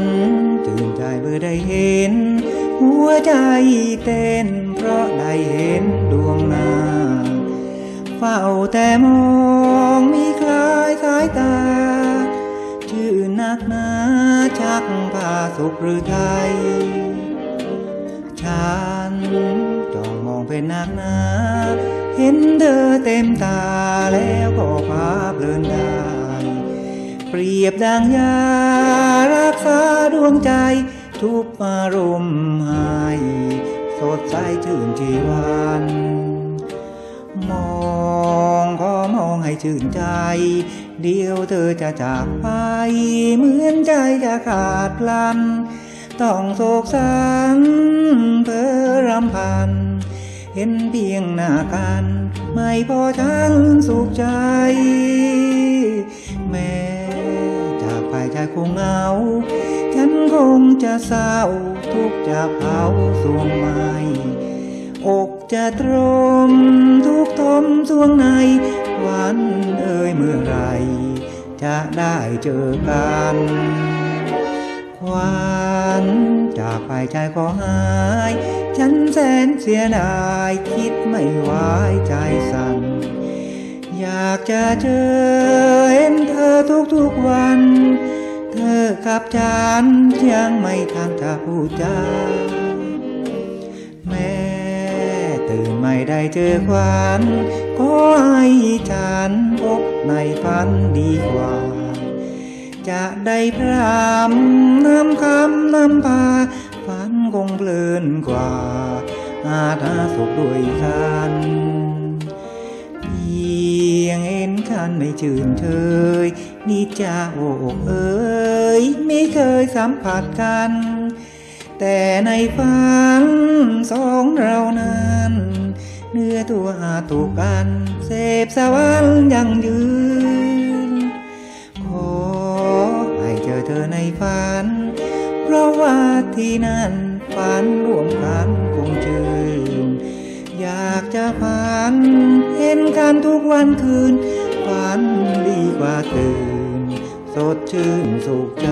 น ตื่นใจเมื่อได้เห็น หัวใจเต้น เพราะได้เห็นดวงนาเฝ้าแต่มองมีคล้ายสายตา ชื่อนักหนาชักพาสุขหรือไทย ฉันจ้องมองเป็นนักหนาเห็นเธอเต็มตาแล้วก็พาเพลินได้ เปรียบดังยา กษาดวงใจ ทุกอารมณ์หายสดใสชื่นชีวันมองขอมองให้ชื่นใจ เดียวเธอจะจากไป เหมือนใจจะขาดพลัน ต้องโศกสันเพ้อรำพัน เห็นเพียงหน้ากัน ไม่พอฉันสุขใจ แม้จากไปใจ คงเหงา ฉันคงจะเศร้าทุกจะเผาสวงไม้อกจะตรมทุกทมสวงใน วันเอ่ยเมื่อไร จะได้เจอกันควันจากไปใจก็หาย ฉันแสนเสียดายคิดไม่ไหวใจสั่นอยากจะเจอเห็นเธอทุกๆวัน เธอกับฉันยังไม่ทันจะพูดจาแม่ตื่นไม่ได้เจอควันขอให้ฉันพบในฝันดีกว่า จะได้พรำน้ำคำน้ำพาฝันคงเพลินกว่า อาจหาสุขด้วยกันพียงเห็ นคันไม่ชื่นเชยนี่จะโอกเอ๋ยไม่เคยสัมผัสกัน แต่ในฝันสองเรานั้นเนื้อตัวอาจถูกกันเสพสวรรค์ยังยืน ขอให้เจอเธอในฝัน เพราะว่าที่นั่นฝันร่วมกันคงชื่นอยากจะฝันเห็นกันทุกวันคืน ฝันดีกว่าตื่น สดชื่นสุขใจ